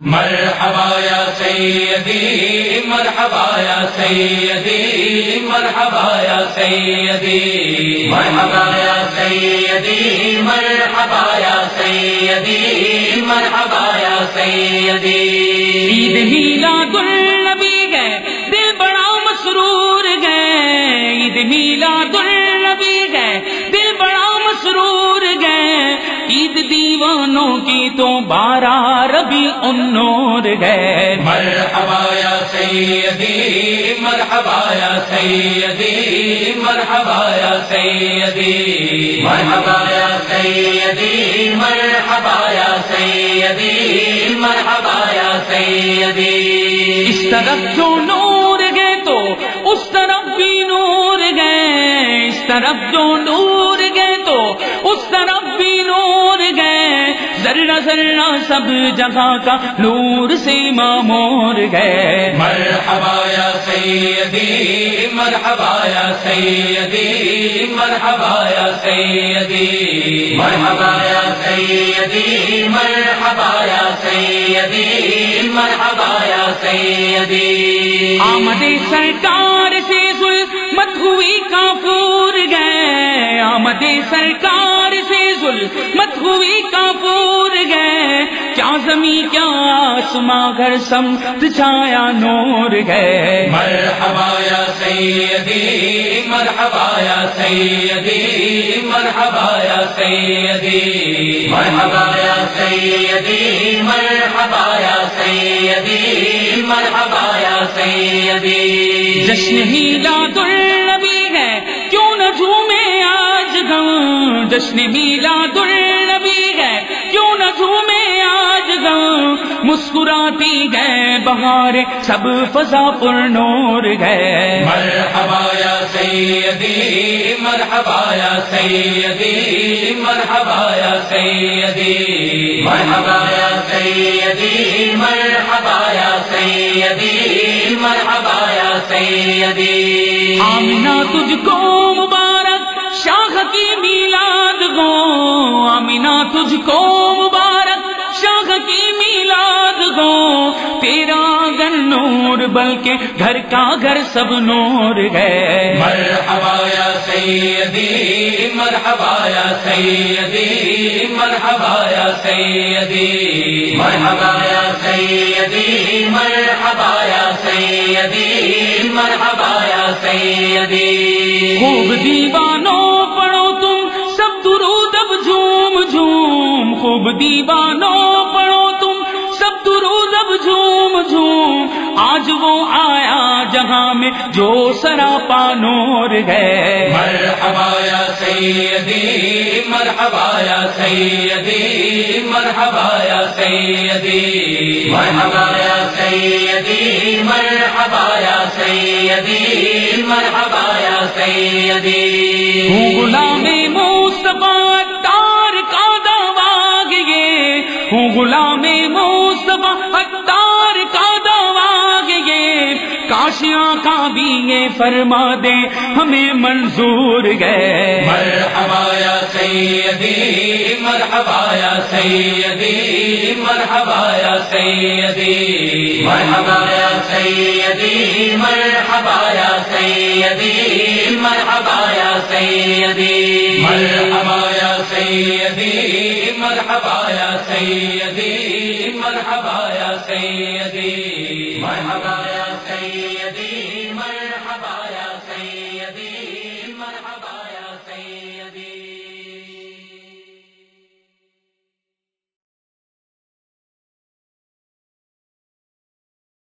مرحبا یا سیدی مرحبا یا سیدی مرحبا یا سیدی مرحبا یا سیدی مرحبا یا سیدی مرحبا یا سیدی کی تو بارہ ربی انور گئے مرحبا یا سیدی مرحبا یا سیدی مرحبا یا سیدی۔ مرحبا یا سیدی مرحبا یا سیدی مرحبا یا سیدی۔ اس طرف جو نور گئے تو اس طرف بھی نور گئے۔ اس طرف جو نور گئے تو اس طرف بھی نور ذرہ ذرہ سب جگہ کا نور سے مامور گئے۔ مرحبا یا سیدی مرحبا یا سیدی مرحبا یا سیدی۔ مرحبا یا سیدی مرحبا یا سیدی مرحبا یا سیدی۔ آمد سرکار سے ظلمت ہوئی کافور گئے۔ آمد سرکار سے ظلمت ہوئی کافور کیا زمین کیا آسماں گھر سمت چھایا نور گئے مرحبا یا سیدی مرحبا یا سیدی مرحبا یا سیدی۔ مرحبا یا سیدی مرحبا یا سیدی مرحبا یا سیدی۔ جشن میلاد النبی ہے کیوں نہ جھومے آج گم جشن میلاد النبی ہے کیوں نہ جھومے مسکراتی گئے بہار سب فضا پر نور گئے۔ مرحبا یا سیدی مرحبا یا سیدی مرحبا یا سیدی۔ مرحبا یا سیدی مرحبا یا سیدی مرحبا یا سیدی۔ آمینہ تجھ کو مبارک شاخ کی میلاد۔ بلکہ گھر کا گھر سب نور گئے مرحبا یا سیدی مرحبا یا سیدی مرحبا یا سیدی۔ مرحبا یا سیدی مرحبا یا سیدی مرحبا یا سیدی۔ خوب دیوانوں پڑھو تم سب درود اب جھوم جھوم۔ خوب دیوانوں اب جھوم جھوم آج وہ آیا جہاں میں جو سراپا نور گئے مرحبا یا سیدی مرحبا یا سیدی مرحبا یا سیدی۔ مرحبا یا سیدی مرحبا یا سیدی مرحبا یا سیدی۔ ہوں غلام مصطفیٰ تار کا دواگ یہ ہوں غلام مصطفیٰ تار کا دواگ یہ، کاشیاں کا بھی یہ فرما دے، ہمیں منظور گئے مرحبا یا سیدی، مرحبا یا سیدی، مرحبا یا سیدی۔ مرحبا یا سیدی، مرحبا یا سیدی، مرحبا یا سیدی۔ مرحبا یا سیدی، مرحبا یا سیدی۔ سیدی